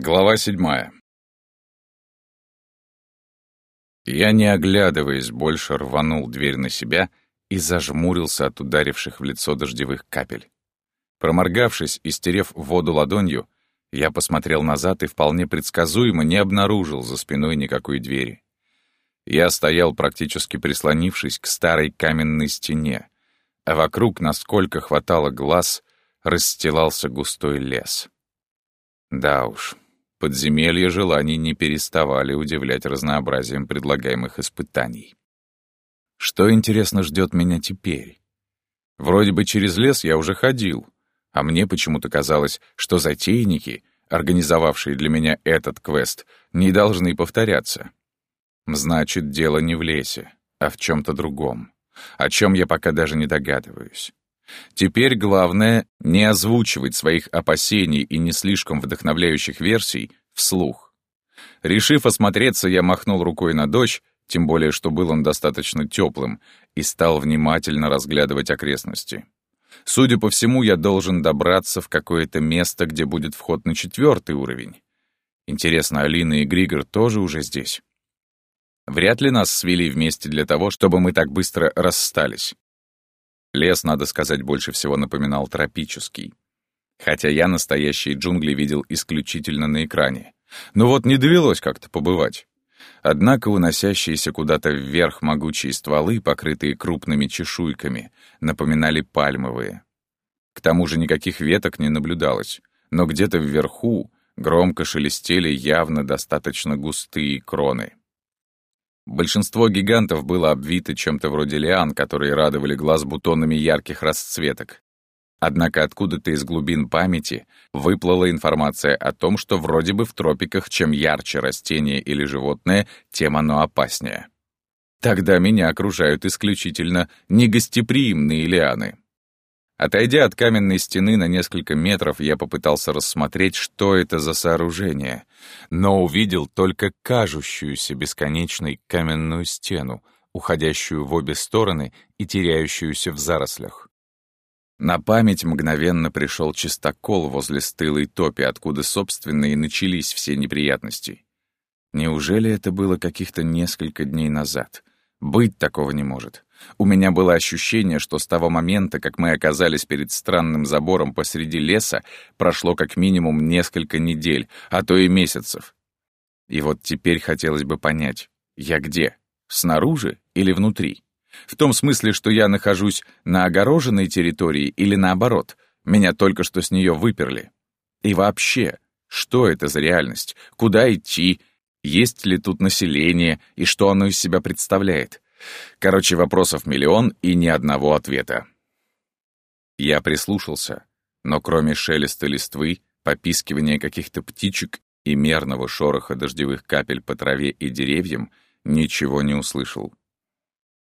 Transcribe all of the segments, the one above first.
Глава седьмая. Я, не оглядываясь, больше рванул дверь на себя и зажмурился от ударивших в лицо дождевых капель. Проморгавшись и стерев воду ладонью, я посмотрел назад и вполне предсказуемо не обнаружил за спиной никакой двери. Я стоял, практически прислонившись к старой каменной стене, а вокруг, насколько хватало глаз, расстилался густой лес. Да уж, подземелья желаний не переставали удивлять разнообразием предлагаемых испытаний. Что, интересно, ждет меня теперь? Вроде бы через лес я уже ходил, а мне почему-то казалось, что затейники, организовавшие для меня этот квест, не должны повторяться. Значит, дело не в лесе, а в чем-то другом, о чем я пока даже не догадываюсь. Теперь главное — не озвучивать своих опасений и не слишком вдохновляющих версий вслух. Решив осмотреться, я махнул рукой на дождь, тем более, что был он достаточно теплым, и стал внимательно разглядывать окрестности. Судя по всему, я должен добраться в какое-то место, где будет вход на четвертый уровень. Интересно, Алина и Григор тоже уже здесь? Вряд ли нас свели вместе для того, чтобы мы так быстро расстались. Лес, надо сказать, больше всего напоминал тропический. Хотя я настоящие джунгли видел исключительно на экране. Но вот не довелось как-то побывать. Однако уносящиеся куда-то вверх могучие стволы, покрытые крупными чешуйками, напоминали пальмовые. К тому же никаких веток не наблюдалось, но где-то вверху громко шелестели явно достаточно густые кроны. Большинство гигантов было обвито чем-то вроде лиан, которые радовали глаз бутонами ярких расцветок. Однако откуда-то из глубин памяти выплыла информация о том, что вроде бы в тропиках чем ярче растение или животное, тем оно опаснее. Тогда меня окружают исключительно негостеприимные лианы. Отойдя от каменной стены на несколько метров, я попытался рассмотреть, что это за сооружение, но увидел только кажущуюся бесконечной каменную стену, уходящую в обе стороны и теряющуюся в зарослях. На память мгновенно пришел чистокол возле стылой топи, откуда, собственно, и начались все неприятности. Неужели это было каких-то несколько дней назад? Быть такого не может. У меня было ощущение, что с того момента, как мы оказались перед странным забором посреди леса, прошло как минимум несколько недель, а то и месяцев. И вот теперь хотелось бы понять, я где? Снаружи или внутри? В том смысле, что я нахожусь на огороженной территории или наоборот, меня только что с нее выперли. И вообще, что это за реальность? Куда идти? Есть ли тут население и что оно из себя представляет? Короче, вопросов миллион и ни одного ответа. Я прислушался, но кроме шелеста листвы, попискивания каких-то птичек и мерного шороха дождевых капель по траве и деревьям ничего не услышал.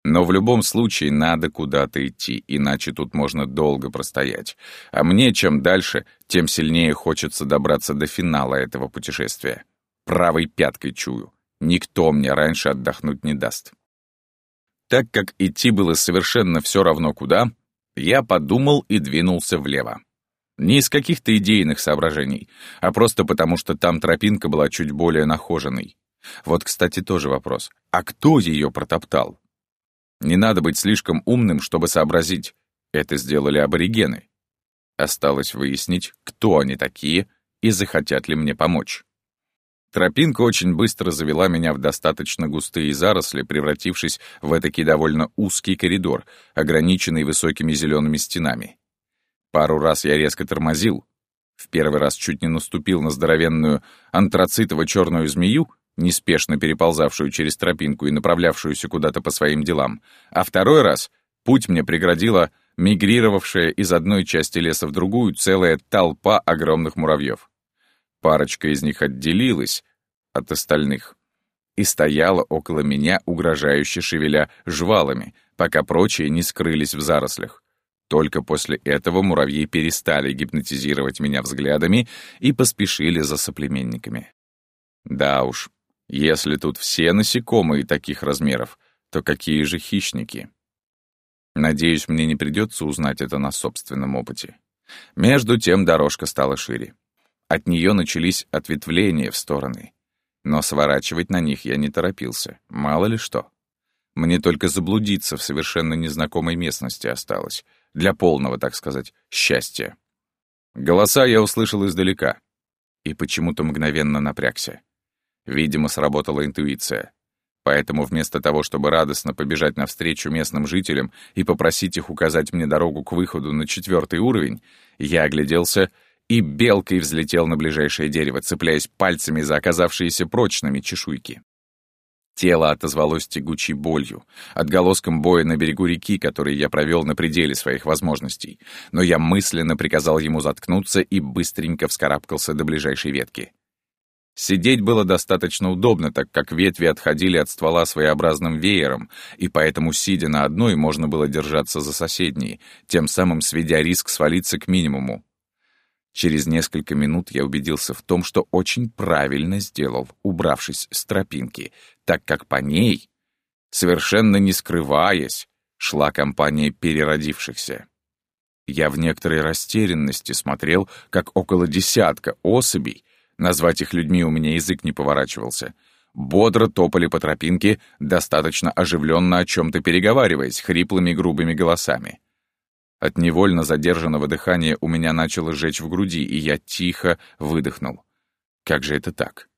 Но в любом случае надо куда-то идти, иначе тут можно долго простоять. А мне чем дальше, тем сильнее хочется добраться до финала этого путешествия. Правой пяткой чую. Никто мне раньше отдохнуть не даст. Так как идти было совершенно все равно куда, я подумал и двинулся влево. Не из каких-то идейных соображений, а просто потому, что там тропинка была чуть более нахоженной. Вот, кстати, тоже вопрос. А кто ее протоптал? Не надо быть слишком умным, чтобы сообразить. Это сделали аборигены. Осталось выяснить, кто они такие и захотят ли мне помочь. Тропинка очень быстро завела меня в достаточно густые заросли, превратившись в этакий довольно узкий коридор, ограниченный высокими зелеными стенами. Пару раз я резко тормозил. В первый раз чуть не наступил на здоровенную антрацитово-черную змею, неспешно переползавшую через тропинку и направлявшуюся куда-то по своим делам, а второй раз путь мне преградила мигрировавшая из одной части леса в другую целая толпа огромных муравьев. Парочка из них отделилась от остальных и стояла около меня, угрожающе шевеля жвалами, пока прочие не скрылись в зарослях. Только после этого муравьи перестали гипнотизировать меня взглядами и поспешили за соплеменниками. Да уж, если тут все насекомые таких размеров, то какие же хищники? Надеюсь, мне не придется узнать это на собственном опыте. Между тем дорожка стала шире. От нее начались ответвления в стороны. Но сворачивать на них я не торопился, мало ли что. Мне только заблудиться в совершенно незнакомой местности осталось, для полного, так сказать, счастья. Голоса я услышал издалека и почему-то мгновенно напрягся. Видимо, сработала интуиция. Поэтому вместо того, чтобы радостно побежать навстречу местным жителям и попросить их указать мне дорогу к выходу на четвертый уровень, я огляделся и белкой взлетел на ближайшее дерево, цепляясь пальцами за оказавшиеся прочными чешуйки. Тело отозвалось тягучей болью, отголоском боя на берегу реки, который я провел на пределе своих возможностей, но я мысленно приказал ему заткнуться и быстренько вскарабкался до ближайшей ветки. Сидеть было достаточно удобно, так как ветви отходили от ствола своеобразным веером, и поэтому, сидя на одной, можно было держаться за соседней, тем самым сведя риск свалиться к минимуму. Через несколько минут я убедился в том, что очень правильно сделал, убравшись с тропинки, так как по ней, совершенно не скрываясь, шла компания переродившихся. Я в некоторой растерянности смотрел, как около десятка особей, назвать их людьми у меня язык не поворачивался, бодро топали по тропинке, достаточно оживленно о чем-то переговариваясь, хриплыми грубыми голосами. От невольно задержанного дыхания у меня начало жечь в груди, и я тихо выдохнул. Как же это так?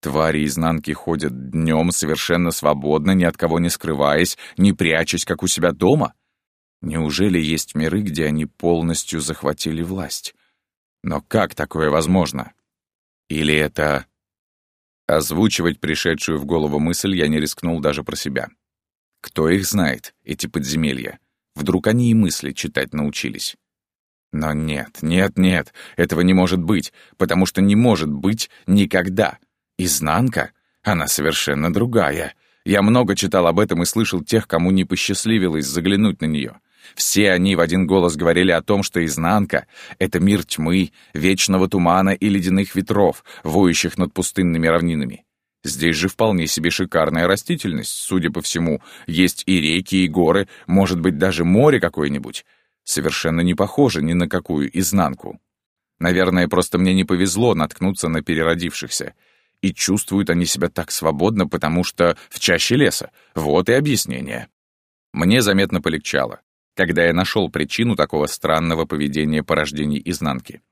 Твари изнанки ходят днем совершенно свободно, ни от кого не скрываясь, не прячась, как у себя дома? Неужели есть миры, где они полностью захватили власть? Но как такое возможно? Или это... Озвучивать пришедшую в голову мысль я не рискнул даже про себя. Кто их знает, эти подземелья? Вдруг они и мысли читать научились. Но нет, нет, нет, этого не может быть, потому что не может быть никогда. Изнанка? Она совершенно другая. Я много читал об этом и слышал тех, кому не посчастливилось заглянуть на нее. Все они в один голос говорили о том, что изнанка — это мир тьмы, вечного тумана и ледяных ветров, воющих над пустынными равнинами. Здесь же вполне себе шикарная растительность, судя по всему. Есть и реки, и горы, может быть, даже море какое-нибудь. Совершенно не похоже ни на какую изнанку. Наверное, просто мне не повезло наткнуться на переродившихся. И чувствуют они себя так свободно, потому что в чаще леса. Вот и объяснение. Мне заметно полегчало, когда я нашел причину такого странного поведения порождений изнанки.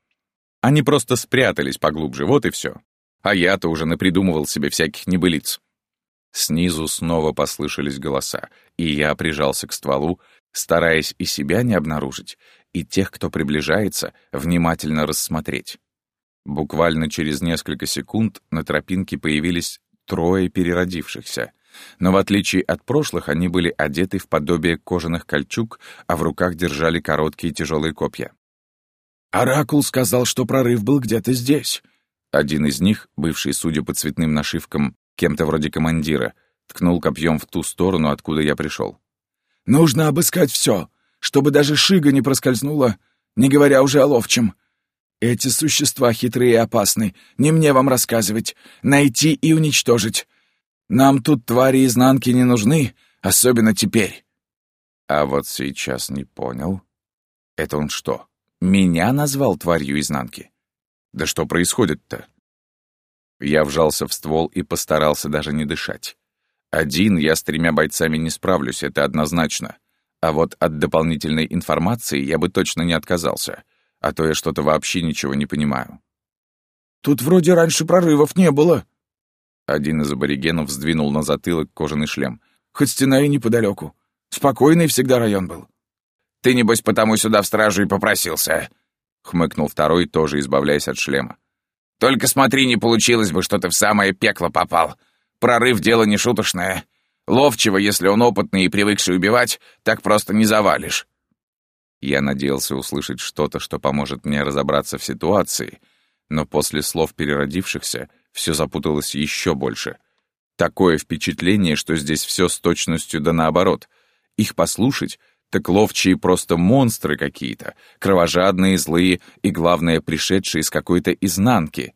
Они просто спрятались поглубже, вот и все. А я-то уже напридумывал себе всяких небылиц. Снизу снова послышались голоса, и я прижался к стволу, стараясь и себя не обнаружить, и тех, кто приближается, внимательно рассмотреть. Буквально через несколько секунд на тропинке появились трое переродившихся. Но в отличие от прошлых, они были одеты в подобие кожаных кольчуг, а в руках держали короткие тяжелые копья. «Оракул сказал, что прорыв был где-то здесь», один из них, бывший, судя по цветным нашивкам, кем-то вроде командира, ткнул копьем в ту сторону, откуда я пришел. «Нужно обыскать все, чтобы даже Шига не проскользнула, не говоря уже о ловчем. Эти существа хитрые и опасны, не мне вам рассказывать, найти и уничтожить. Нам тут твари изнанки не нужны, особенно теперь». А вот сейчас не понял. Это он что, меня назвал тварью изнанки? Да что происходит-то? Я вжался в ствол и постарался даже не дышать. Один я с тремя бойцами не справлюсь, это однозначно. А вот от дополнительной информации я бы точно не отказался, а то я что-то вообще ничего не понимаю. «Тут вроде раньше прорывов не было». Один из аборигенов сдвинул на затылок кожаный шлем. «Хоть стена и неподалеку. Спокойный всегда район был». «Ты, небось, потому сюда в стражу и попросился», — хмыкнул второй, тоже избавляясь от шлема. «Только смотри, не получилось бы, что ты в самое пекло попал. Прорыв — дело не шуточное. Ловчего, если он опытный и привыкший убивать, так просто не завалишь». Я надеялся услышать что-то, что поможет мне разобраться в ситуации, но после слов переродившихся все запуталось еще больше. Такое впечатление, что здесь все с точностью да наоборот. Их послушать так ловчие просто монстры какие-то, кровожадные, злые и, главное, пришедшие из какой-то изнанки.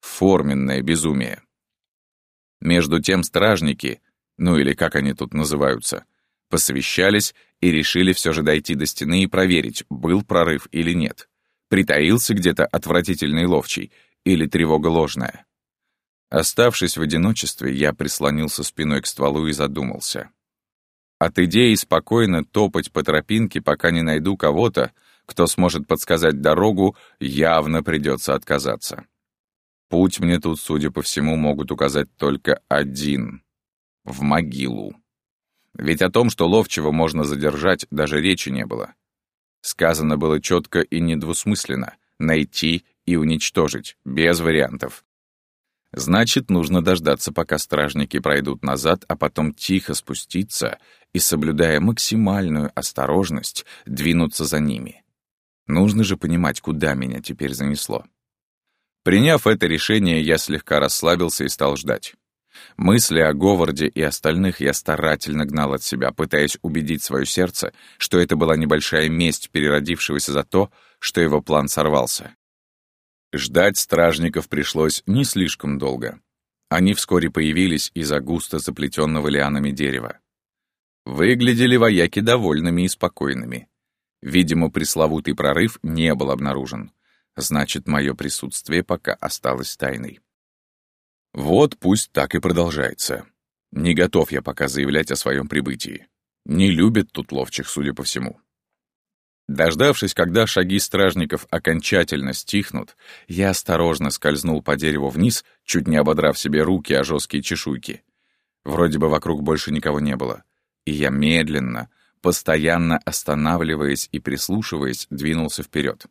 Форменное безумие. Между тем стражники, ну или как они тут называются, посовещались и решили все же дойти до стены и проверить, был прорыв или нет. Притаился где-то отвратительный ловчий или тревога ложная? Оставшись в одиночестве, я прислонился спиной к стволу и задумался. От идеи спокойно топать по тропинке, пока не найду кого-то, кто сможет подсказать дорогу, явно придется отказаться. Путь мне тут, судя по всему, могут указать только один — в могилу. Ведь о том, что ловчего можно задержать, даже речи не было. Сказано было четко и недвусмысленно — найти и уничтожить, без вариантов. Значит, нужно дождаться, пока стражники пройдут назад, а потом тихо спуститься и, соблюдая максимальную осторожность, двинуться за ними. Нужно же понимать, куда меня теперь занесло. Приняв это решение, я слегка расслабился и стал ждать. Мысли о Говарде и остальных я старательно гнал от себя, пытаясь убедить свое сердце, что это была небольшая месть переродившегося за то, что его план сорвался. Ждать стражников пришлось не слишком долго. Они вскоре появились из-за густо заплетенного лианами дерева. Выглядели вояки довольными и спокойными. Видимо, пресловутый прорыв не был обнаружен. Значит, мое присутствие пока осталось тайной. Вот пусть так и продолжается. Не готов я пока заявлять о своем прибытии. Не любят тут ловчих, судя по всему. Дождавшись, когда шаги стражников окончательно стихнут, я осторожно скользнул по дереву вниз, чуть не ободрав себе руки о жесткие чешуйки. Вроде бы вокруг больше никого не было. И я медленно, постоянно останавливаясь и прислушиваясь, двинулся вперед.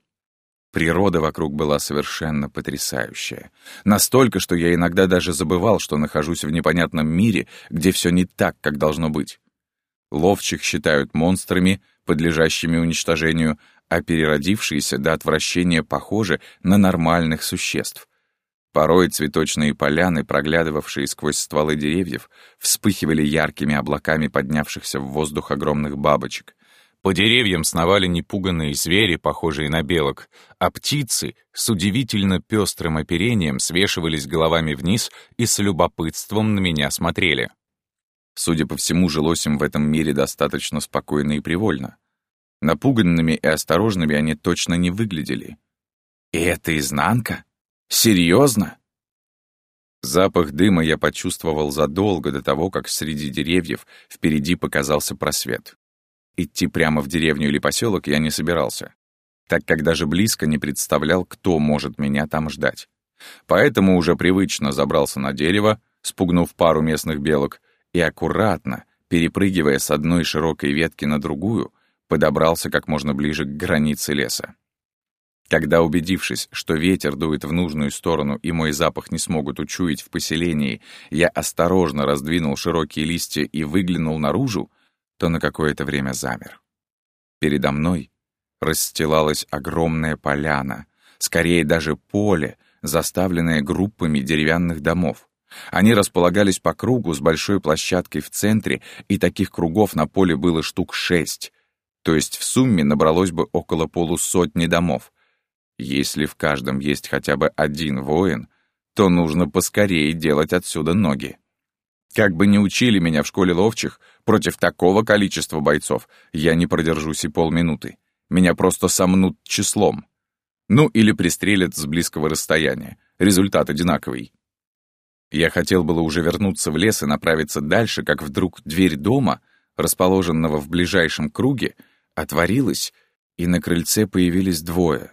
Природа вокруг была совершенно потрясающая. Настолько, что я иногда даже забывал, что нахожусь в непонятном мире, где все не так, как должно быть. Ловчих считают монстрами, подлежащими уничтожению, а переродившиеся до отвращения похожи на нормальных существ. Порой цветочные поляны, проглядывавшие сквозь стволы деревьев, вспыхивали яркими облаками поднявшихся в воздух огромных бабочек. По деревьям сновали непуганные звери, похожие на белок, а птицы с удивительно пестрым оперением свешивались головами вниз и с любопытством на меня смотрели. Судя по всему, жилось им в этом мире достаточно спокойно и привольно. Напуганными и осторожными они точно не выглядели. И это изнанка? Серьезно? Запах дыма я почувствовал задолго до того, как среди деревьев впереди показался просвет. Идти прямо в деревню или поселок я не собирался, так как даже близко не представлял, кто может меня там ждать. Поэтому уже привычно забрался на дерево, спугнув пару местных белок, и аккуратно, перепрыгивая с одной широкой ветки на другую, подобрался как можно ближе к границе леса. Когда, убедившись, что ветер дует в нужную сторону и мой запах не смогут учуять в поселении, я осторожно раздвинул широкие листья и выглянул наружу, то на какое-то время замер. Передо мной расстилалась огромная поляна, скорее даже поле, заставленное группами деревянных домов. Они располагались по кругу с большой площадкой в центре, и таких кругов на поле было штук шесть, то есть в сумме набралось бы около полусотни домов. Если в каждом есть хотя бы один воин, то нужно поскорее делать отсюда ноги. Как бы ни учили меня в школе ловчих, против такого количества бойцов я не продержусь и полминуты. Меня просто сомнут числом. Ну или пристрелят с близкого расстояния. Результат одинаковый. Я хотел было уже вернуться в лес и направиться дальше, как вдруг дверь дома, расположенного в ближайшем круге, отворилась, и на крыльце появились двое.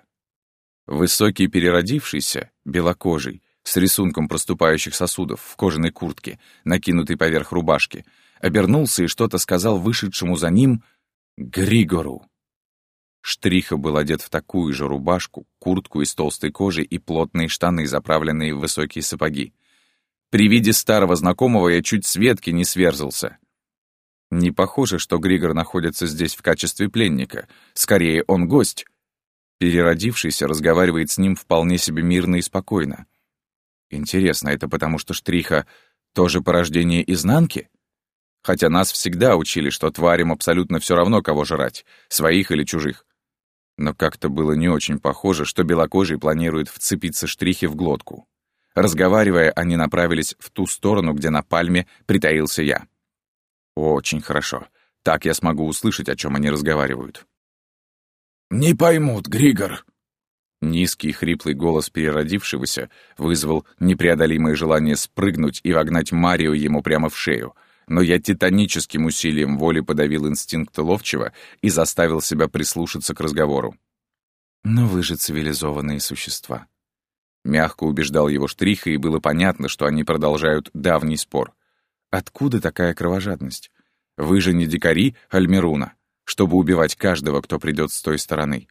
Высокий переродившийся, белокожий, с рисунком проступающих сосудов в кожаной куртке, накинутой поверх рубашки, обернулся и что-то сказал вышедшему за ним Григору. Штриха был одет в такую же рубашку, куртку из толстой кожи и плотные штаны, заправленные в высокие сапоги. При виде старого знакомого я чуть с ветки не сверзался. Не похоже, что Григор находится здесь в качестве пленника. Скорее, он гость. Переродившийся разговаривает с ним вполне себе мирно и спокойно. Интересно, это потому что Штриха тоже порождение изнанки? Хотя нас всегда учили, что тварям абсолютно все равно, кого жрать, своих или чужих. Но как-то было не очень похоже, что белокожий планирует вцепиться Штрихе в глотку. Разговаривая, они направились в ту сторону, где на пальме притаился я. Очень хорошо. Так я смогу услышать, о чем они разговаривают. «Не поймут, Григор», Низкий хриплый голос переродившегося вызвал непреодолимое желание спрыгнуть и вогнать Марио ему прямо в шею, но я титаническим усилием воли подавил инстинкт ловчего и заставил себя прислушаться к разговору. «Но вы же цивилизованные существа». Мягко убеждал его Штриха, и было понятно, что они продолжают давний спор. «Откуда такая кровожадность? Вы же не дикари Альмеруна, чтобы убивать каждого, кто придет с той стороны».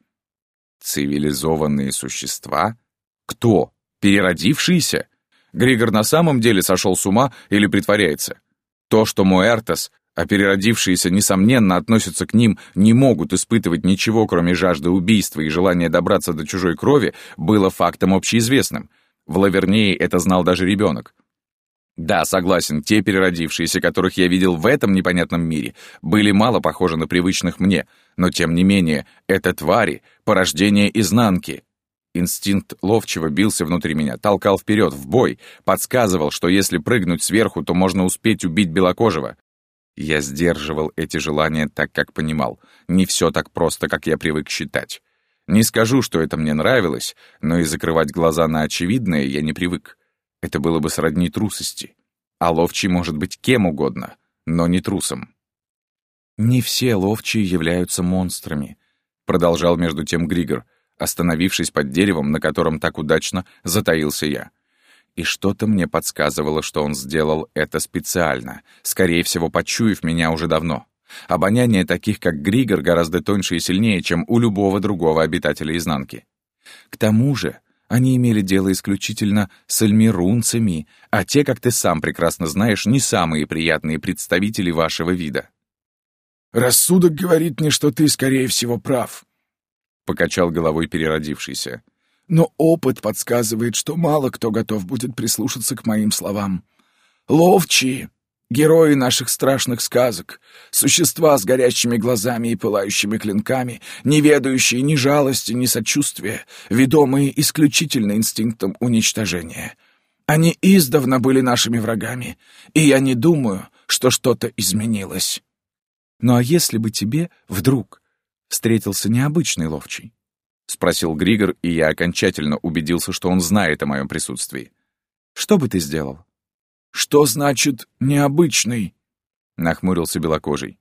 Цивилизованные существа? Кто? Переродившиеся? Григор на самом деле сошел с ума или притворяется? То, что Муэртос, а переродившиеся, несомненно, относятся к ним, не могут испытывать ничего, кроме жажды убийства и желания добраться до чужой крови, было фактом общеизвестным. В Лавернее это знал даже ребенок. Да, согласен, те переродившиеся, которых я видел в этом непонятном мире, были мало похожи на привычных мне, но тем не менее, это твари, порождение изнанки. Инстинкт ловчего бился внутри меня, толкал вперед, в бой, подсказывал, что если прыгнуть сверху, то можно успеть убить белокожего. Я сдерживал эти желания так, как понимал. Не все так просто, как я привык считать. Не скажу, что это мне нравилось, но и закрывать глаза на очевидное я не привык. Это было бы сродни трусости. А ловчий может быть кем угодно, но не трусом. «Не все ловчие являются монстрами», — продолжал между тем Григор, остановившись под деревом, на котором так удачно затаился я. И что-то мне подсказывало, что он сделал это специально, скорее всего, почуяв меня уже давно. Обоняние таких, как Григор, гораздо тоньше и сильнее, чем у любого другого обитателя изнанки. К тому же, они имели дело исключительно с альмирунцами, а те, как ты сам прекрасно знаешь, не самые приятные представители вашего вида. «Рассудок говорит мне, что ты, скорее всего, прав», — покачал головой переродившийся. «Но опыт подсказывает, что мало кто готов будет прислушаться к моим словам. Ловчие, Герои наших страшных сказок, существа с горящими глазами и пылающими клинками, не ведающие ни жалости, ни сочувствия, ведомые исключительно инстинктом уничтожения. Они издавна были нашими врагами, и я не думаю, что что-то изменилось. «Ну а если бы тебе вдруг встретился необычный ловчий?» — спросил Григор, и я окончательно убедился, что он знает о моем присутствии. «Что бы ты сделал?» «Что значит «необычный»?» — нахмурился белокожий.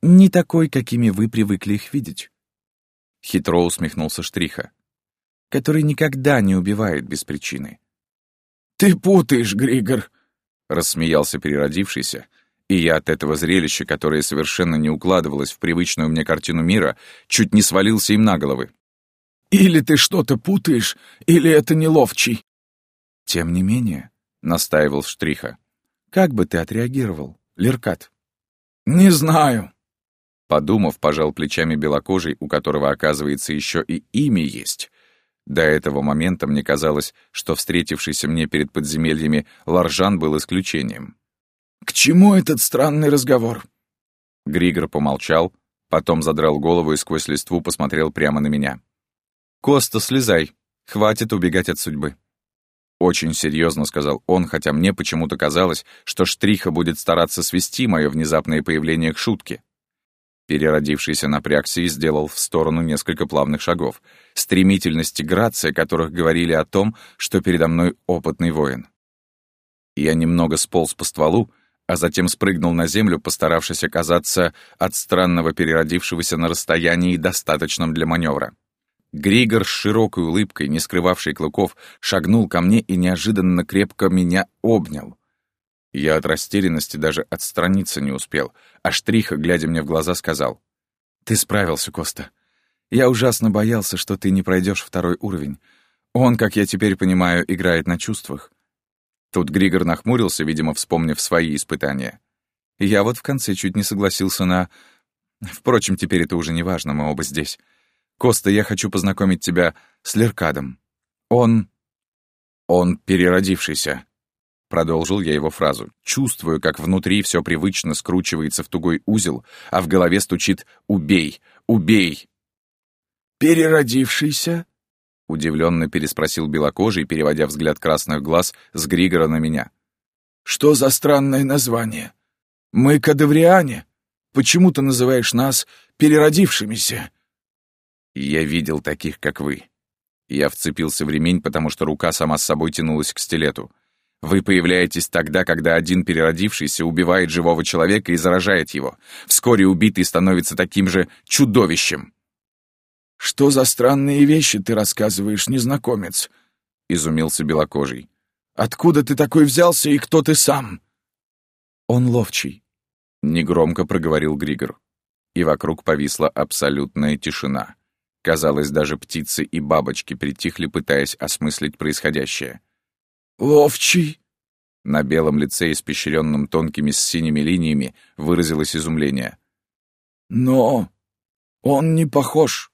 «Не такой, какими вы привыкли их видеть». Хитро усмехнулся Штриха. «Который никогда не убивает без причины». «Ты путаешь, Григор!» — рассмеялся переродившийся, и я от этого зрелища, которое совершенно не укладывалось в привычную мне картину мира, чуть не свалился им на головы. «Или ты что-то путаешь, или это не ловчий». «Тем не менее», — настаивал Штриха. «Как бы ты отреагировал, Леркат?» «Не знаю». Подумав, пожал плечами белокожий, у которого, оказывается, еще и имя есть. До этого момента мне казалось, что встретившийся мне перед подземельями Ларжан был исключением. «К чему этот странный разговор?» Григор помолчал, потом задрал голову и сквозь листву посмотрел прямо на меня. «Коста, слезай. Хватит убегать от судьбы. Очень серьезно сказал он, хотя мне почему-то казалось, что Штриха будет стараться свести мое внезапное появление к шутке. Переродившийся напрягся и сделал в сторону несколько плавных шагов, стремительность и грация которых говорили о том, что передо мной опытный воин. Я немного сполз по стволу, а затем спрыгнул на землю, постаравшись оказаться от странного переродившегося на расстоянии, достаточном для маневра. Григор с широкой улыбкой, не скрывавший клыков, шагнул ко мне и неожиданно крепко меня обнял. Я от растерянности даже отстраниться не успел, а Штриха, глядя мне в глаза, сказал. «Ты справился, Коста. Я ужасно боялся, что ты не пройдешь второй уровень. Он, как я теперь понимаю, играет на чувствах». Тут Григор нахмурился, видимо, вспомнив свои испытания. Я вот в конце чуть не согласился на... Впрочем, теперь это уже не важно, мы оба здесь. Коста, я хочу познакомить тебя с Леркадом. Он... он переродившийся. Продолжил я его фразу. Чувствую, как внутри все привычно скручивается в тугой узел, а в голове стучит «Убей! Убей!» «Переродившийся?» Удивленно переспросил белокожий, переводя взгляд красных глаз с Григора на меня. «Что за странное название? Мы кадавриане. Почему ты называешь нас переродившимися?» Я видел таких, как вы. Я вцепился в ремень, потому что рука сама с собой тянулась к стилету. Вы появляетесь тогда, когда один переродившийся убивает живого человека и заражает его. Вскоре убитый становится таким же чудовищем. «Что за странные вещи ты рассказываешь, незнакомец?» — изумился белокожий. «Откуда ты такой взялся и кто ты сам?» «Он ловчий», — негромко проговорил Григор. И вокруг повисла абсолютная тишина. Казалось, даже птицы и бабочки притихли, пытаясь осмыслить происходящее. «Ловчий?» На белом лице, испещренном тонкими с синими линиями, выразилось изумление. «Но он не похож.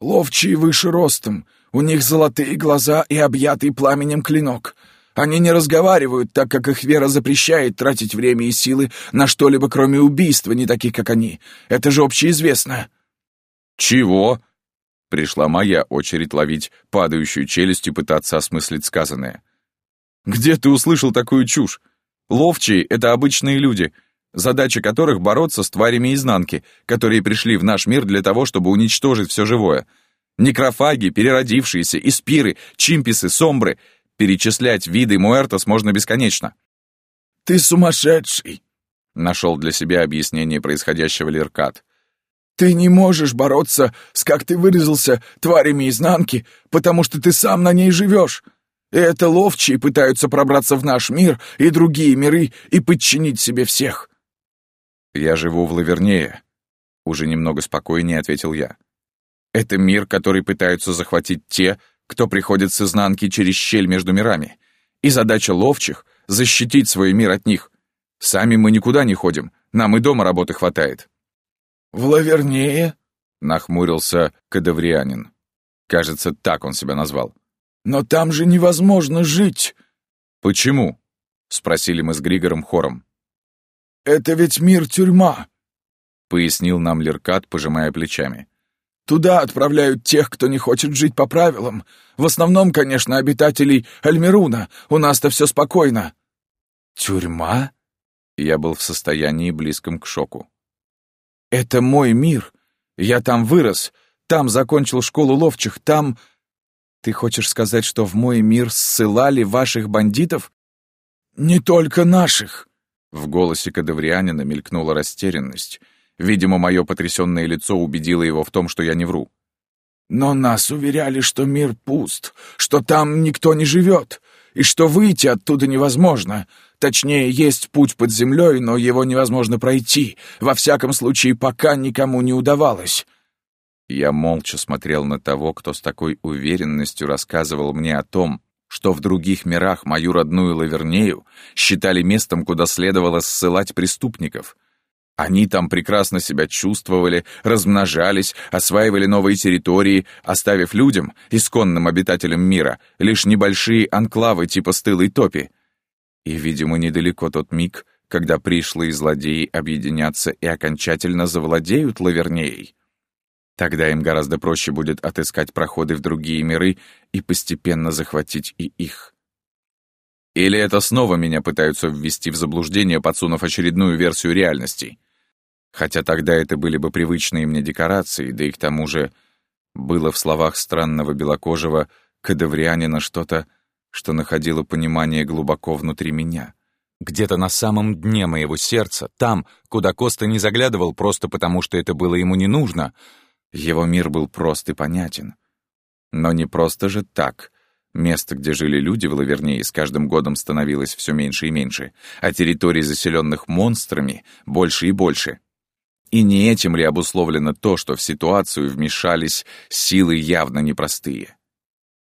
Ловчие выше ростом, у них золотые глаза и объятый пламенем клинок. Они не разговаривают, так как их вера запрещает тратить время и силы на что-либо, кроме убийства, не таких, как они. Это же общеизвестно». «Чего?» Пришла моя очередь ловить падающую челюсть и пытаться осмыслить сказанное. «Где ты услышал такую чушь? Ловчие — это обычные люди, задача которых — бороться с тварями изнанки, которые пришли в наш мир для того, чтобы уничтожить все живое. Некрофаги, переродившиеся, испиры, чимписы, сомбры. Перечислять виды Муэртос можно бесконечно». «Ты сумасшедший!» — нашел для себя объяснение происходящего Леркат. Ты не можешь бороться с, как ты выразился, тварями изнанки, потому что ты сам на ней живешь. Это ловчие пытаются пробраться в наш мир и другие миры и подчинить себе всех. Я живу в Лавернее, уже немного спокойнее ответил я. Это мир, который пытаются захватить те, кто приходит с изнанки через щель между мирами. И задача ловчих — защитить свой мир от них. Сами мы никуда не ходим, нам и дома работы хватает. «В Лавернее?» — нахмурился кадаврианин. Кажется, так он себя назвал. «Но там же невозможно жить!» «Почему?» — спросили мы с Григором хором. «Это ведь мир-тюрьма!» — пояснил нам Леркат, пожимая плечами. «Туда отправляют тех, кто не хочет жить по правилам. В основном, конечно, обитателей Альмеруна. У нас-то все спокойно». «Тюрьма?» Я был в состоянии близком к шоку. Это мой мир. Я там вырос, там закончил школу ловчих, там... Ты хочешь сказать, что в мой мир ссылали ваших бандитов? Не только наших. В голосе кадаврианина мелькнула растерянность. Видимо, мое потрясенное лицо убедило его в том, что я не вру. Но нас уверяли, что мир пуст, что там никто не живет, и что выйти оттуда невозможно. Точнее, есть путь под землей, но его невозможно пройти. Во всяком случае, пока никому не удавалось. Я молча смотрел на того, кто с такой уверенностью рассказывал мне о том, что в других мирах мою родную Лавернею считали местом, куда следовало ссылать преступников — они там прекрасно себя чувствовали, размножались, осваивали новые территории, оставив людям, исконным обитателям мира, лишь небольшие анклавы типа стылой топи. И, видимо, недалеко тот миг, когда пришлые злодеи объединятся и окончательно завладеют Лавернеей. Тогда им гораздо проще будет отыскать проходы в другие миры и постепенно захватить и их. Или это снова меня пытаются ввести в заблуждение, подсунув очередную версию реальности? Хотя тогда это были бы привычные мне декорации, да и к тому же было в словах странного белокожего кадаврианина что-то, что находило понимание глубоко внутри меня. Где-то на самом дне моего сердца, там, куда Коста не заглядывал просто потому, что это было ему не нужно, его мир был прост и понятен. Но не просто же так. Место, где жили люди в Лавернее, с каждым годом становилось все меньше и меньше, а территорий, заселенных монстрами, больше и больше. И не этим ли обусловлено то, что в ситуацию вмешались силы явно непростые?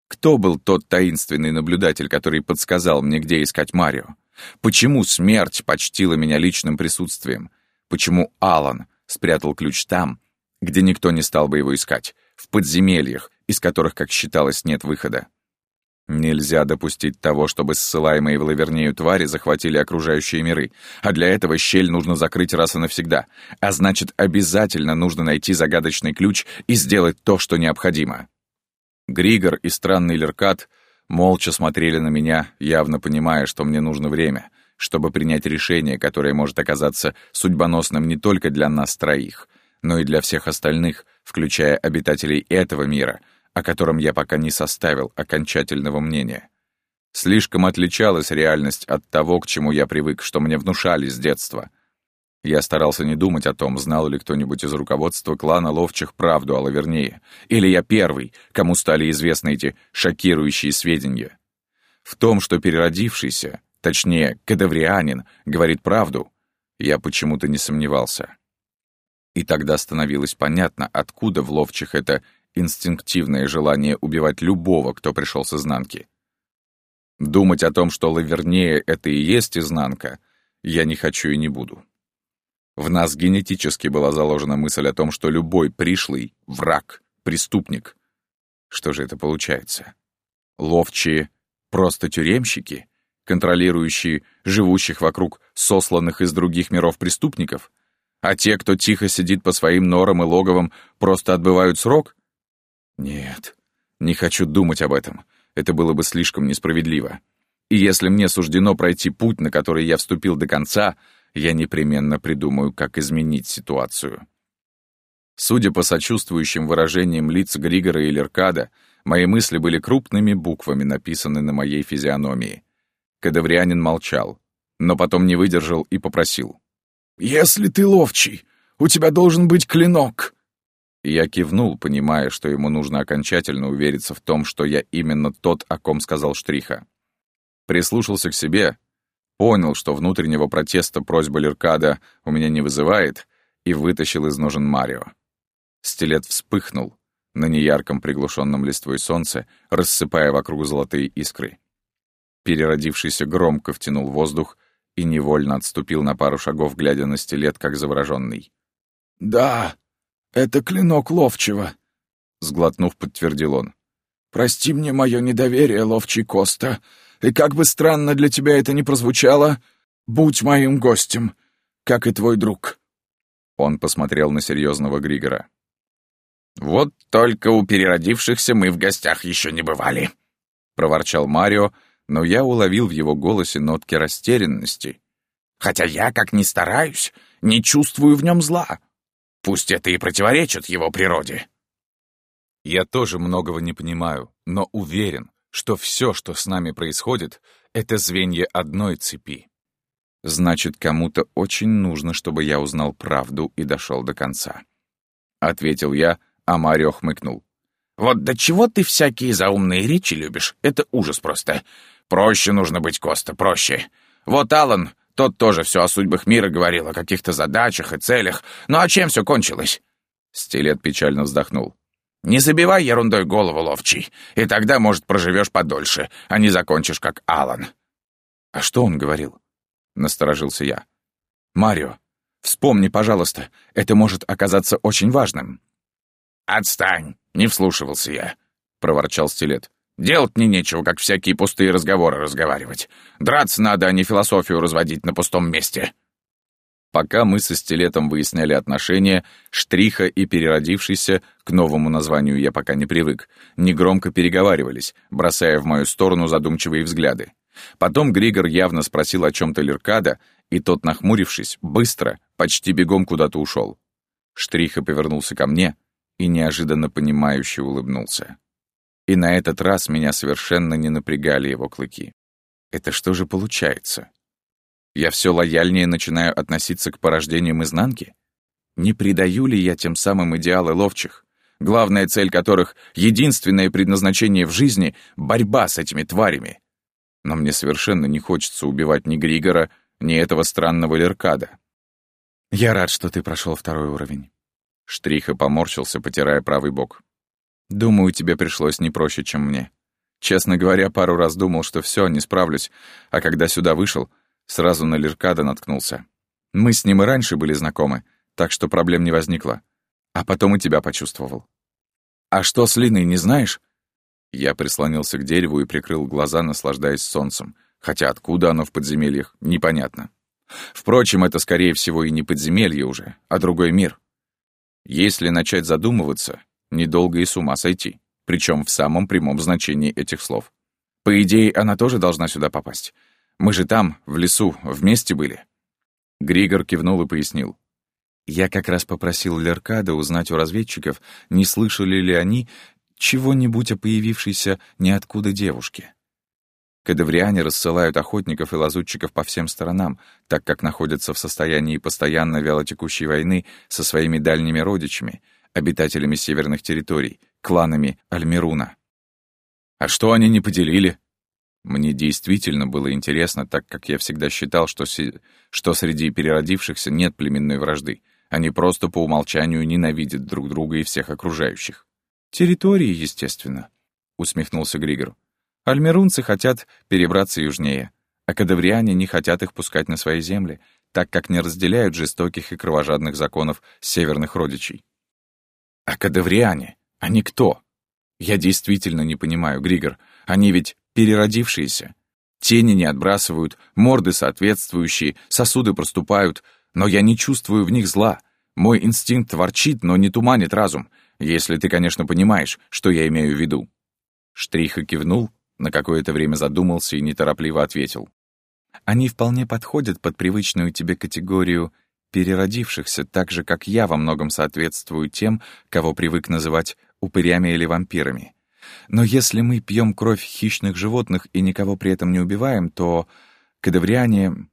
Кто был тот таинственный наблюдатель, который подсказал мне, где искать Марио? Почему смерть почтила меня личным присутствием? Почему Алан спрятал ключ там, где никто не стал бы его искать, в подземельях, из которых, как считалось, нет выхода? Нельзя допустить того, чтобы ссылаемые в Лавернею твари захватили окружающие миры, а для этого щель нужно закрыть раз и навсегда, а значит, обязательно нужно найти загадочный ключ и сделать то, что необходимо. Григор и странный Леркат молча смотрели на меня, явно понимая, что мне нужно время, чтобы принять решение, которое может оказаться судьбоносным не только для нас троих, но и для всех остальных, включая обитателей этого мира — о котором я пока не составил окончательного мнения. Слишком отличалась реальность от того, к чему я привык, что мне внушали с детства. Я старался не думать о том, знал ли кто-нибудь из руководства клана ловчих правду о Лавернее, или я первый, кому стали известны эти шокирующие сведения. В том, что переродившийся, точнее, кадаврианин, говорит правду, я почему-то не сомневался. И тогда становилось понятно, откуда в ловчих это инстинктивное желание убивать любого, кто пришел с изнанки. Думать о том, что лавернее это и есть изнанка, я не хочу и не буду. В нас генетически была заложена мысль о том, что любой пришлый — враг, преступник. Что же это получается? Ловчие — просто тюремщики, контролирующие живущих вокруг сосланных из других миров преступников? А те, кто тихо сидит по своим норам и логовам, просто отбывают срок? Нет, не хочу думать об этом. Это было бы слишком несправедливо. И если мне суждено пройти путь, на который я вступил до конца, я непременно придумаю, как изменить ситуацию. Судя по сочувствующим выражениям лиц Григора и Леркада, мои мысли были крупными буквами написаны на моей физиономии. Кадаврианин молчал, но потом не выдержал и попросил. «Если ты ловчий, у тебя должен быть клинок». Я кивнул, понимая, что ему нужно окончательно увериться в том, что я именно тот, о ком сказал Штриха. Прислушался к себе, понял, что внутреннего протеста просьба Леркада у меня не вызывает, и вытащил из ножен Марио. Стилет вспыхнул на неярком приглушенном листвой солнце, рассыпая вокруг золотые искры. Переродившийся громко втянул воздух и невольно отступил на пару шагов, глядя на стилет, как завороженный. «Да, «Это клинок ловчего», — сглотнув, подтвердил он. «Прости мне мое недоверие, ловчий Коста, и как бы странно для тебя это ни прозвучало, будь моим гостем, как и твой друг». Он посмотрел на серьезного Григора. «Вот только у переродившихся мы в гостях еще не бывали», — проворчал Марио, но я уловил в его голосе нотки растерянности. «Хотя я, как ни стараюсь, не чувствую в нем зла. Пусть это и противоречит его природе. Я тоже многого не понимаю, но уверен, что все, что с нами происходит, это звенья одной цепи. Значит, кому-то очень нужно, чтобы я узнал правду и дошел до конца. Ответил я, а Марио хмыкнул. «Вот до чего ты всякие заумные речи любишь? Это ужас просто. Проще нужно быть, Коста, проще. Вот Алан тот тоже все о судьбах мира говорил, о каких-то задачах и целях. Ну а чем все кончилось?» Стилет печально вздохнул. «Не забивай ерундой голову, ловчий, и тогда, может, проживешь подольше, а не закончишь, как Алан. «А что он говорил?» — насторожился я. «Марио, вспомни, пожалуйста, это может оказаться очень важным». «Отстань!» — не вслушивался я, — проворчал Стилет. Делать мне нечего, как всякие пустые разговоры разговаривать. Драться надо, а не философию разводить на пустом месте». Пока мы со стилетом выясняли отношения, Штриха и переродившийся, к новому названию я пока не привык, негромко переговаривались, бросая в мою сторону задумчивые взгляды. Потом Григор явно спросил о чем-то Леркада, и тот, нахмурившись, быстро, почти бегом куда-то ушел. Штриха повернулся ко мне и неожиданно понимающе улыбнулся. И на этот раз меня совершенно не напрягали его клыки. Это что же получается? Я все лояльнее начинаю относиться к порождениям изнанки? Не предаю ли я тем самым идеалы ловчих, главная цель которых, единственное предназначение в жизни — борьба с этими тварями? Но мне совершенно не хочется убивать ни Григора, ни этого странного Леркада. «Я рад, что ты прошел второй уровень». Штриха поморщился, потирая правый бок. Думаю, тебе пришлось не проще, чем мне. Честно говоря, пару раз думал, что все, не справлюсь, а когда сюда вышел, сразу на Леркада наткнулся. Мы с ним и раньше были знакомы, так что проблем не возникло. А потом и тебя почувствовал. «А что с Линой, не знаешь?» Я прислонился к дереву и прикрыл глаза, наслаждаясь солнцем, хотя откуда оно в подземельях, непонятно. Впрочем, это, скорее всего, и не подземелье уже, а другой мир. Если начать задумываться, недолго и с ума сойти, причем в самом прямом значении этих слов. По идее, она тоже должна сюда попасть. Мы же там, в лесу, вместе были. Григор кивнул и пояснил. Я как раз попросил Леркада узнать у разведчиков, не слышали ли они, чего-нибудь о появившейся ниоткуда девушке. Кадавриане рассылают охотников и лазутчиков по всем сторонам, так как находятся в состоянии постоянно вялотекущей войны со своими дальними родичами, обитателями северных территорий, кланами Альмируна. А что они не поделили? Мне действительно было интересно, так как я всегда считал, что, си... что среди переродившихся нет племенной вражды. Они просто по умолчанию ненавидят друг друга и всех окружающих. «Территории, естественно», — усмехнулся Григор. «Альмерунцы хотят перебраться южнее, а кадавриане не хотят их пускать на свои земли, так как не разделяют жестоких и кровожадных законов северных родичей». «А кадавриане? Они кто?» «Я действительно не понимаю, Григор. Они ведь переродившиеся. Тени не отбрасывают, морды соответствующие, сосуды проступают, но я не чувствую в них зла. Мой инстинкт ворчит, но не туманит разум, если ты, конечно, понимаешь, что я имею в виду». Штриха кивнул, на какое-то время задумался и неторопливо ответил. «Они вполне подходят под привычную тебе категорию переродившихся, так же, как я во многом соответствую тем, кого привык называть упырями или вампирами. Но если мы пьем кровь хищных животных и никого при этом не убиваем, то кадавриане...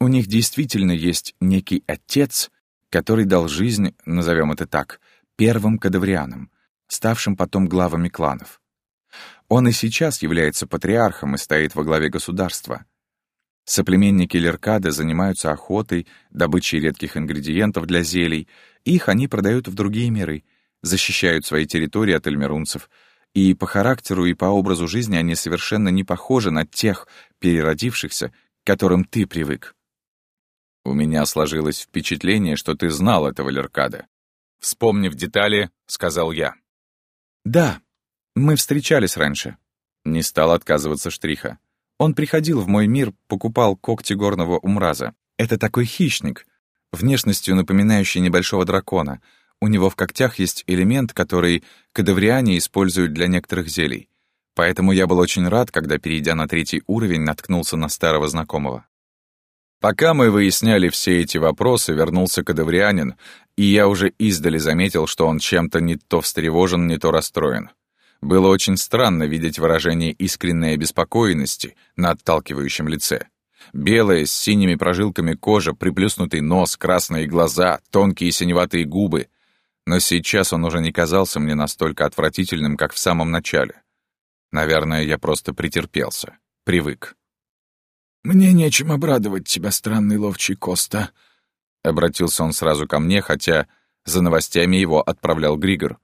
У них действительно есть некий отец, который дал жизнь, назовем это так, первым кадаврианам, ставшим потом главами кланов. Он и сейчас является патриархом и стоит во главе государства. Соплеменники Леркады занимаются охотой, добычей редких ингредиентов для зелий, их они продают в другие миры, защищают свои территории от эльмерунцев — и по характеру, и по образу жизни они совершенно не похожи на тех переродившихся, к которым ты привык. У меня сложилось впечатление, что ты знал этого Леркада. Вспомнив детали, сказал я. Да, мы встречались раньше. Не стал отказываться Штриха. Он приходил в мой мир, покупал когти горного умраза. Это такой хищник, внешностью напоминающий небольшого дракона — у него в когтях есть элемент, который кадавриане используют для некоторых зелий. Поэтому я был очень рад, когда, перейдя на третий уровень, наткнулся на старого знакомого. Пока мы выясняли все эти вопросы, вернулся кадаврианин, и я уже издали заметил, что он чем-то не то встревожен, не то расстроен. Было очень странно видеть выражение искренней обеспокоенности на отталкивающем лице. Белая, с синими прожилками кожа, приплюснутый нос, красные глаза, тонкие синеватые губы, но сейчас он уже не казался мне настолько отвратительным, как в самом начале. Наверное, я просто претерпелся, привык. «Мне нечем обрадовать тебя, странный ловчий Коста», — обратился он сразу ко мне, хотя за новостями его отправлял Григор.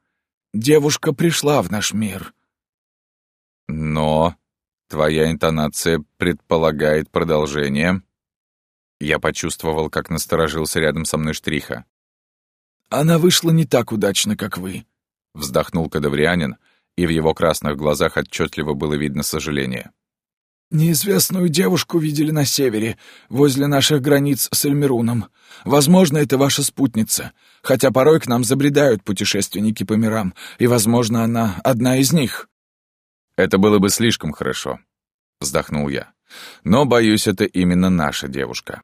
«Девушка пришла в наш мир». «Но твоя интонация предполагает продолжение». Я почувствовал, как насторожился рядом со мной Штриха. «Она вышла не так удачно, как вы», — вздохнул кадаврианин, и в его красных глазах отчетливо было видно сожаление. «Неизвестную девушку видели на севере, возле наших границ с Эльмируном. Возможно, это ваша спутница, хотя порой к нам забредают путешественники по мирам, и, возможно, она одна из них». «Это было бы слишком хорошо», — вздохнул я. «Но, боюсь, это именно наша девушка.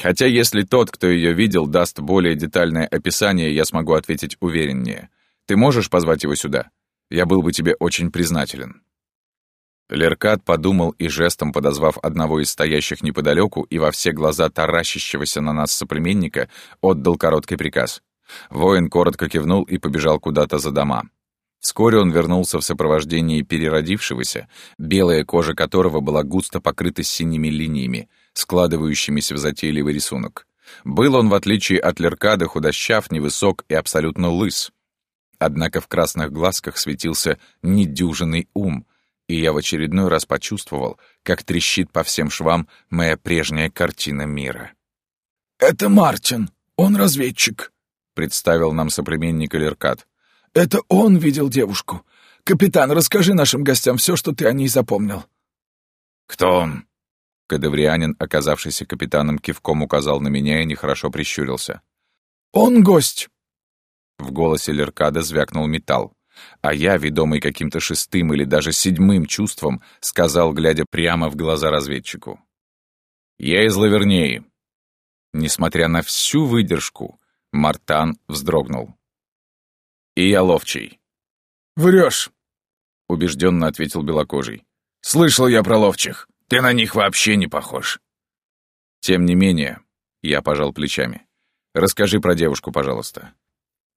Хотя если тот, кто ее видел, даст более детальное описание, я смогу ответить увереннее. Ты можешь позвать его сюда? Я был бы тебе очень признателен». Леркат подумал и жестом подозвав одного из стоящих неподалеку и во все глаза таращащегося на нас соплеменника, отдал короткий приказ. Воин коротко кивнул и побежал куда-то за дома. Вскоре он вернулся в сопровождении переродившегося, белая кожа которого была густо покрыта синими линиями — складывающимися в затейливый рисунок. Был он, в отличие от Леркада, худощав, невысок и абсолютно лыс. Однако в красных глазках светился недюжинный ум, и я в очередной раз почувствовал, как трещит по всем швам моя прежняя картина мира. «Это Мартин, он разведчик», — представил нам соплеменник Леркад. «Это он видел девушку. Капитан, расскажи нашим гостям все, что ты о ней запомнил». «Кто он?» Кадаврианин, оказавшийся капитаном, кивком указал на меня и нехорошо прищурился. «Он гость!» В голосе Леркада звякнул металл, а я, ведомый каким-то шестым или даже седьмым чувством, сказал, глядя прямо в глаза разведчику. «Я из Лавернеи». Несмотря на всю выдержку, Мартан вздрогнул. «И я ловчий». «Врешь!» убежденно ответил белокожий. «Слышал я про ловчих. Ты на них вообще не похож». Тем не менее, я пожал плечами. Расскажи про девушку, пожалуйста.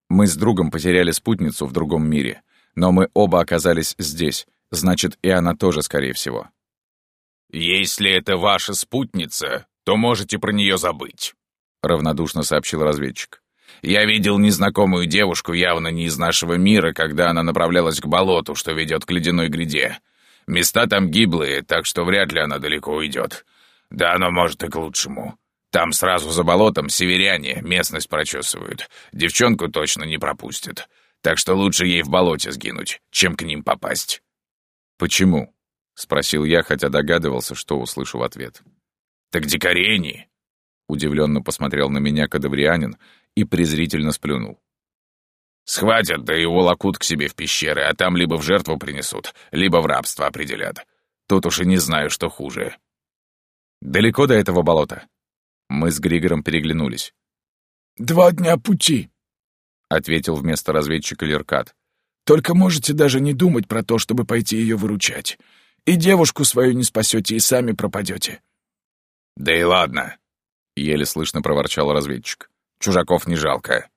Мы с другом потеряли спутницу в другом мире, но мы оба оказались здесь, значит, и она тоже, скорее всего. «Если это ваша спутница, то можете про нее забыть», — равнодушно сообщил разведчик. «Я видел незнакомую девушку, явно не из нашего мира, когда она направлялась к болоту, что ведет к ледяной гряде. Места там гиблые, так что вряд ли она далеко уйдет. Да оно может и к лучшему. Там сразу за болотом северяне местность прочесывают. Девчонку точно не пропустят. Так что лучше ей в болоте сгинуть, чем к ним попасть». «Почему?» — спросил я, хотя догадывался, что услышу в ответ. «Так дикари они!» Удивленно посмотрел на меня кадаврианин и презрительно сплюнул. «Схватят, да и уволокут к себе в пещеры, а там либо в жертву принесут, либо в рабство определят. Тут уж и не знаю, что хуже». «Далеко до этого болота?» Мы с Григором переглянулись. «Два дня пути», — ответил вместо разведчика Леркат. «Только можете даже не думать про то, чтобы пойти ее выручать. И девушку свою не спасете, и сами пропадете». «Да и ладно», — еле слышно проворчал разведчик. «Чужаков не жалко».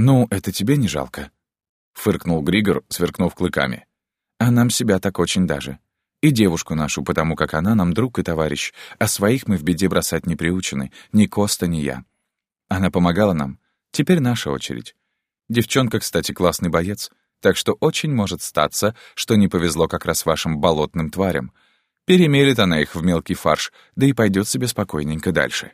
«Ну, это тебе не жалко», — фыркнул Григор, сверкнув клыками. «А нам себя так очень даже. И девушку нашу, потому как она нам друг и товарищ, а своих мы в беде бросать не приучены, ни Коста, ни я. Она помогала нам, теперь наша очередь. Девчонка, кстати, классный боец, так что очень может статься, что не повезло как раз вашим болотным тварям. Перемелит она их в мелкий фарш, да и пойдет себе спокойненько дальше.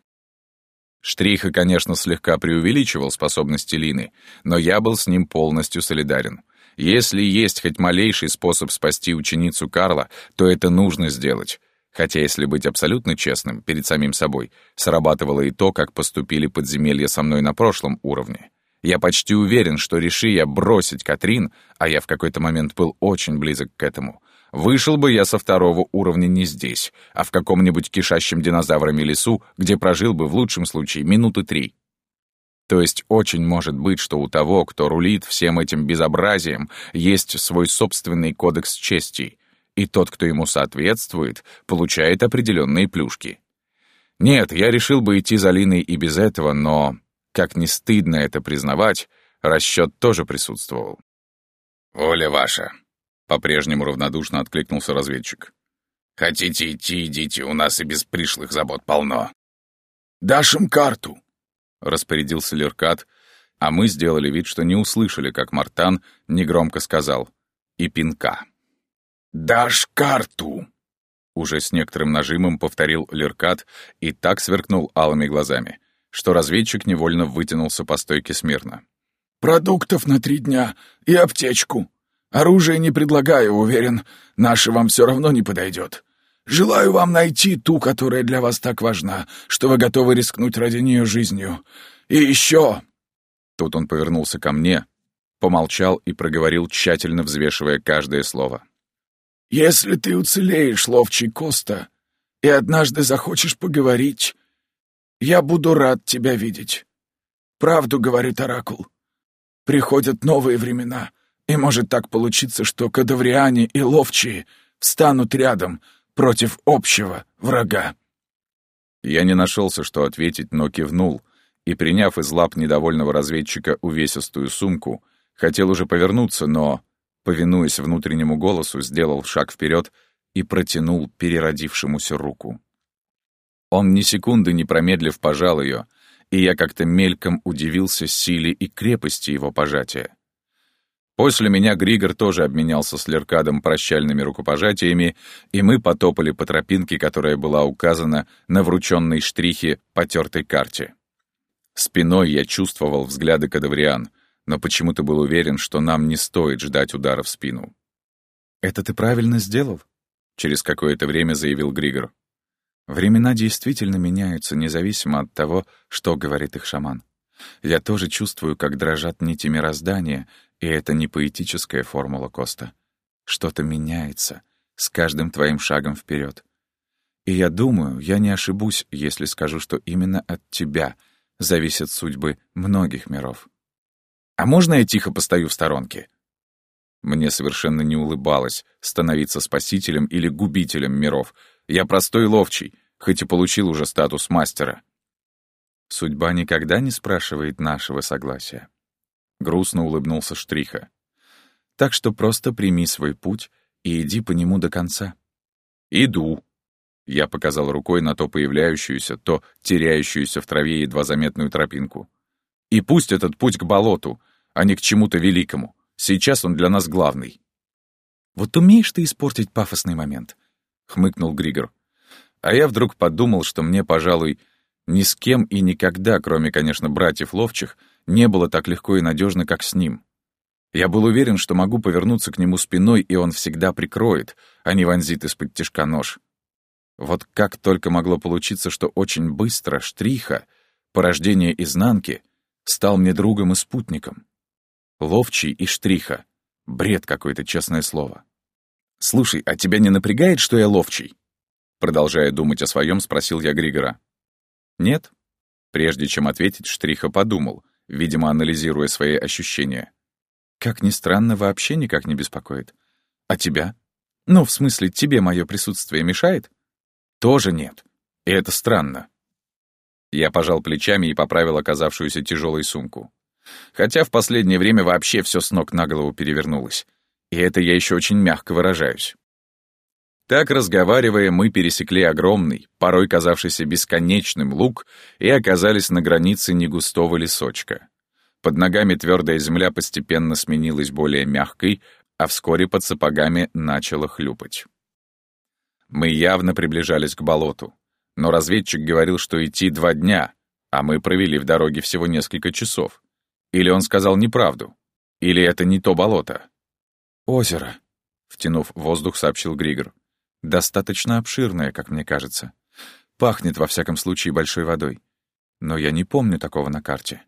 Штриха, конечно, слегка преувеличивал способности Лины, но я был с ним полностью солидарен — если есть хоть малейший способ спасти ученицу Карла, то это нужно сделать. Хотя, если быть абсолютно честным перед самим собой, срабатывало и то, как поступили подземелья со мной на прошлом уровне. Я почти уверен, что реши я бросить Катрин, а я в какой-то момент был очень близок к этому, вышел бы я со второго уровня не здесь, а в каком-нибудь кишащем динозаврами лесу, где прожил бы в лучшем случае минуты три. То есть очень может быть, что у того, кто рулит всем этим безобразием, есть свой собственный кодекс чести, и тот, кто ему соответствует, получает определенные плюшки. Нет, я решил бы идти за Линой и без этого, но, как не стыдно это признавать, расчет тоже присутствовал. «Воля ваша», — по-прежнему равнодушно откликнулся разведчик. «Хотите идти, идите, у нас и без пришлых забот полно». «Дашь карту», распорядился Леркат, а мы сделали вид, что не услышали, как Мартан негромко сказал «и пинка». «Дашь карту!» Уже с некоторым нажимом повторил Леркат и так сверкнул алыми глазами, что разведчик невольно вытянулся по стойке смирно. «Продуктов на три дня и аптечку. Оружие не предлагаю, уверен, наше вам все равно не подойдет. Желаю вам найти ту, которая для вас так важна, что вы готовы рискнуть ради нее жизнью. И еще...» Тут он повернулся ко мне, помолчал и проговорил, тщательно взвешивая каждое слово. «Если ты уцелеешь, ловчий Коста, и однажды захочешь поговорить, я буду рад тебя видеть. Правду говорит Оракул. Приходят новые времена, и может так получиться, что кадавриане и ловчие встанут рядом — против общего врага. Я не нашелся, что ответить, но кивнул, и, приняв из лап недовольного разведчика увесистую сумку, хотел уже повернуться, но, повинуясь внутреннему голосу, сделал шаг вперед и протянул переродившемуся руку. Он ни секунды не промедлив пожал ее, и я как-то мельком удивился силе и крепости его пожатия. После меня Григор тоже обменялся с Леркадом прощальными рукопожатиями, и мы потопали по тропинке, которая была указана на врученной штрихе потертой карте. Спиной я чувствовал взгляды кадавриан, но почему-то был уверен, что нам не стоит ждать удара в спину. «Это ты правильно сделал?» — через какое-то время заявил Григор. «Времена действительно меняются, независимо от того, что говорит их шаман. Я тоже чувствую, как дрожат нити мироздания, и это не поэтическая формула Коста. Что-то меняется с каждым твоим шагом вперед. И я думаю, я не ошибусь, если скажу, что именно от тебя зависят судьбы многих миров. А можно я тихо постою в сторонке? Мне совершенно не улыбалось становиться спасителем или губителем миров. Я простой ловчий, хоть и получил уже статус мастера. Судьба никогда не спрашивает нашего согласия. Грустно улыбнулся Штриха. Так что просто прими свой путь и иди по нему до конца. Иду. Я показал рукой на то появляющуюся, то теряющуюся в траве едва заметную тропинку. И пусть этот путь к болоту, а не к чему-то великому. Сейчас он для нас главный. «Вот умеешь ты испортить пафосный момент», — хмыкнул Григор. А я вдруг подумал, что мне, пожалуй, ни с кем и никогда, кроме, конечно, братьев Ловчих, не было так легко и надежно, как с ним. Я был уверен, что могу повернуться к нему спиной, и он всегда прикроет, а не вонзит из-под тишка нож. Вот как только могло получиться, что очень быстро Штриха, порождение изнанки, стал мне другом и спутником. Ловчий и Штриха. Бред какой-то, честное слово. «Слушай, а тебя не напрягает, что я ловчий?» Продолжая думать о своем, спросил я Григора. «Нет?» Прежде чем ответить, Штриха подумал, видимо, анализируя свои ощущения. «Как ни странно, вообще никак не беспокоит. А тебя? Ну, в смысле, тебе мое присутствие мешает?» «Тоже нет. И это странно». Я пожал плечами и поправил оказавшуюся тяжелой сумку. Хотя в последнее время вообще все с ног на голову перевернулось. И это я еще очень мягко выражаюсь. Так, разговаривая, мы пересекли огромный, порой казавшийся бесконечным луг и оказались на границе негустого лесочка. Под ногами твердая земля постепенно сменилась более мягкой, а вскоре под сапогами начала хлюпать. Мы явно приближались к болоту, но разведчик говорил, что идти два дня, а мы провели в дороге всего несколько часов. Или он сказал неправду, или это не то болото. «Озеро», — втянув воздух, сообщил Григор. Достаточно обширная, как мне кажется. Пахнет, во всяком случае, большой водой. Но я не помню такого на карте.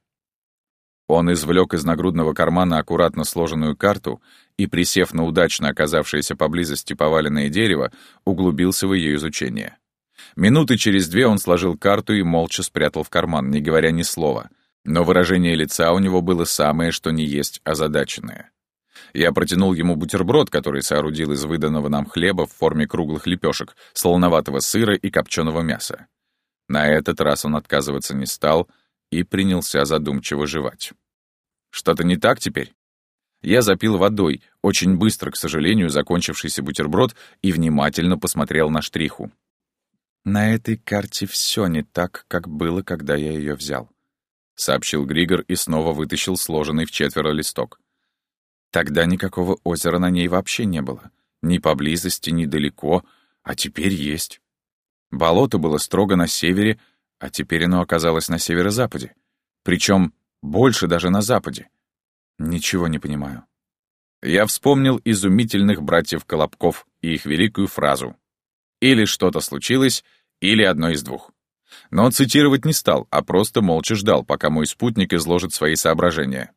Он извлек из нагрудного кармана аккуратно сложенную карту и, присев на удачно оказавшееся поблизости поваленное дерево, углубился в ее изучение. Минуты через две он сложил карту и молча спрятал в карман, не говоря ни слова. Но выражение лица у него было самое, что не есть озадаченное. Я протянул ему бутерброд, который соорудил из выданного нам хлеба в форме круглых лепешек, солоноватого сыра и копченого мяса. На этот раз он отказываться не стал и принялся задумчиво жевать. Что-то не так теперь? Я запил водой, очень быстро, к сожалению, закончившийся бутерброд и внимательно посмотрел на штриху. «На этой карте все не так, как было, когда я ее взял», — сообщил Григор и снова вытащил сложенный в четверо листок. Тогда никакого озера на ней вообще не было. Ни поблизости, ни далеко, а теперь есть. Болото было строго на севере, а теперь оно оказалось на северо-западе. Причем больше даже на западе. Ничего не понимаю. Я вспомнил изумительных братьев Колобков и их великую фразу. Или что-то случилось, или одно из двух. Но цитировать не стал, а просто молча ждал, пока мой спутник изложит свои соображения.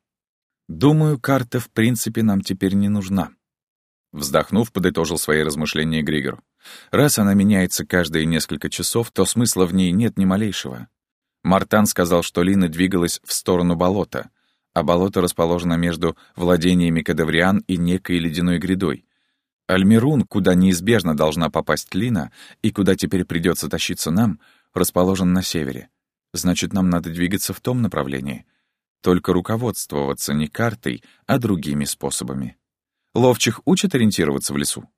Думаю, карта в принципе нам теперь не нужна. Вздохнув, подытожил свои размышления Григор. Раз она меняется каждые несколько часов, то смысла в ней нет ни малейшего. Мартан сказал, что Лина двигалась в сторону болота, а болото расположено между владениями кадавриан и некой ледяной грядой. Альмирун, куда неизбежно должна попасть Лина, и куда теперь придется тащиться нам, расположен на севере. Значит, нам надо двигаться в том направлении — только руководствоваться не картой, а другими способами. Ловчих учат ориентироваться в лесу?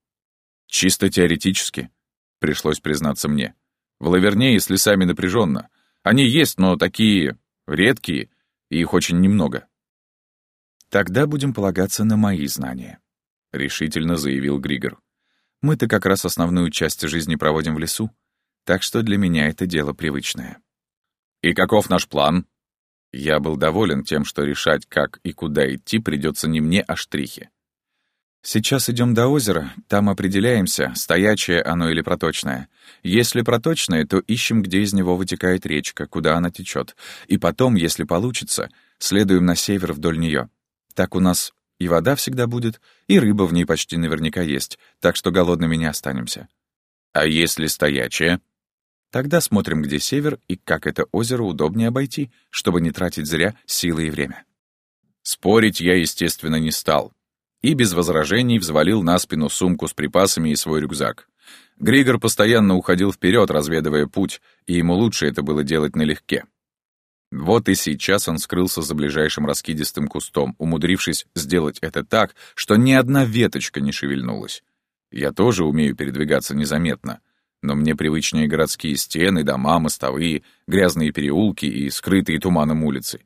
Чисто теоретически, пришлось признаться мне. В Лавернее с лесами напряженно. Они есть, но такие редкие, и их очень немного. Тогда будем полагаться на мои знания, — решительно заявил Григор. Мы-то как раз основную часть жизни проводим в лесу, так что для меня это дело привычное. «И каков наш план?» Я был доволен тем, что решать, как и куда идти, придется не мне, а штрихе. Сейчас идем до озера, там определяемся, стоячее оно или проточное. Если проточное, то ищем, где из него вытекает речка, куда она течет. И потом, если получится, следуем на север вдоль нее. Так у нас и вода всегда будет, и рыба в ней почти наверняка есть, так что голодными не останемся. А если стоячее? Тогда смотрим, где север и как это озеро удобнее обойти, чтобы не тратить зря силы и время. Спорить я, естественно, не стал. и без возражений взвалил на спину сумку с припасами и свой рюкзак. Григор постоянно уходил вперед, разведывая путь, и ему лучше это было делать налегке. Вот и сейчас он скрылся за ближайшим раскидистым кустом, умудрившись сделать это так, что ни одна веточка не шевельнулась. Я тоже умею передвигаться незаметно, но мне привычнее городские стены, дома, мостовые, грязные переулки и скрытые туманом улицы.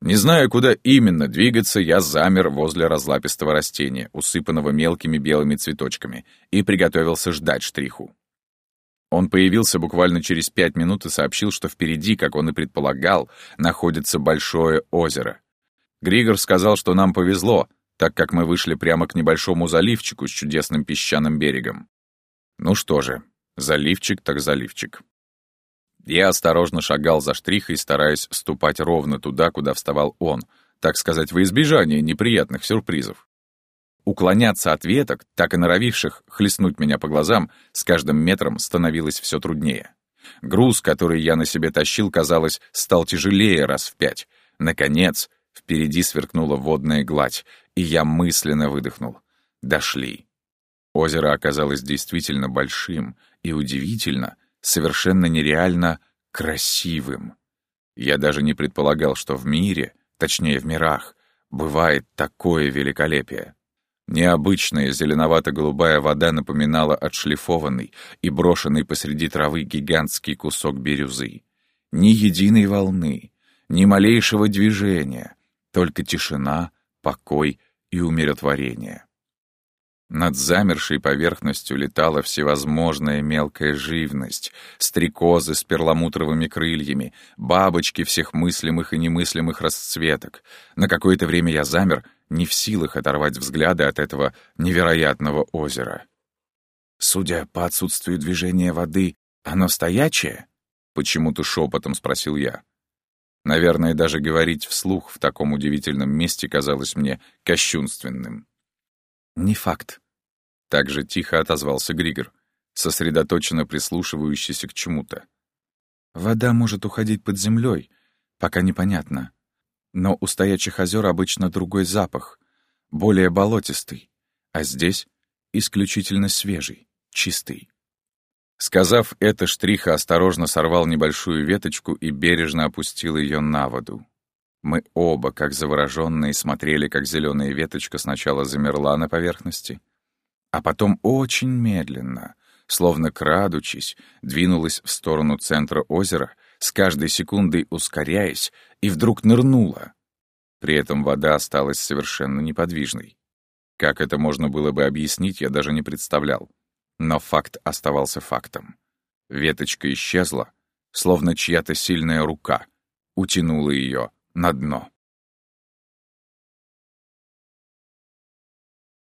Не зная, куда именно двигаться, я замер возле разлапистого растения, усыпанного мелкими белыми цветочками, и приготовился ждать штриху. Он появился буквально через пять минут и сообщил, что впереди, как он и предполагал, находится большое озеро. Григор сказал, что нам повезло, так как мы вышли прямо к небольшому заливчику с чудесным песчаным берегом. Ну что же, заливчик так заливчик. Я осторожно шагал за штрихой, стараясь ступать ровно туда, куда вставал он, так сказать, во избежание неприятных сюрпризов. Уклоняться от веток, так и норовивших хлестнуть меня по глазам, с каждым метром становилось все труднее. Груз, который я на себе тащил, казалось, стал тяжелее раз в пять. Наконец, впереди сверкнула водная гладь, и я мысленно выдохнул. Дошли. Озеро оказалось действительно большим и удивительно, совершенно нереально красивым. Я даже не предполагал, что в мире, точнее в мирах, бывает такое великолепие. Необычная зеленовато-голубая вода напоминала отшлифованный и брошенный посреди травы гигантский кусок бирюзы. Ни единой волны, ни малейшего движения, только тишина, покой и умиротворение. Над замершей поверхностью летала всевозможная мелкая живность, стрекозы с перламутровыми крыльями, бабочки всех мыслимых и немыслимых расцветок. На какое-то время я замер, не в силах оторвать взгляды от этого невероятного озера. «Судя по отсутствию движения воды, оно стоячее?» — почему-то шепотом спросил я. Наверное, даже говорить вслух в таком удивительном месте казалось мне кощунственным. «Не факт», так же тихо отозвался Григор, сосредоточенно прислушивающийся к чему-то. «Вода может уходить под землей, пока непонятно. Но у стоячих озер обычно другой запах, более болотистый, а здесь исключительно свежий, чистый». Сказав это, Штриха осторожно сорвал небольшую веточку и бережно опустил ее на воду. Мы оба, как завороженные, смотрели, как зеленая веточка сначала замерла на поверхности, а потом очень медленно, словно крадучись, двинулась в сторону центра озера, с каждой секундой ускоряясь, и вдруг нырнула. При этом вода осталась совершенно неподвижной. Как это можно было бы объяснить, я даже не представлял. Но факт оставался фактом. Веточка исчезла, словно чья-то сильная рука утянула ее на дно.